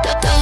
Todo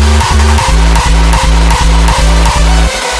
Thank you.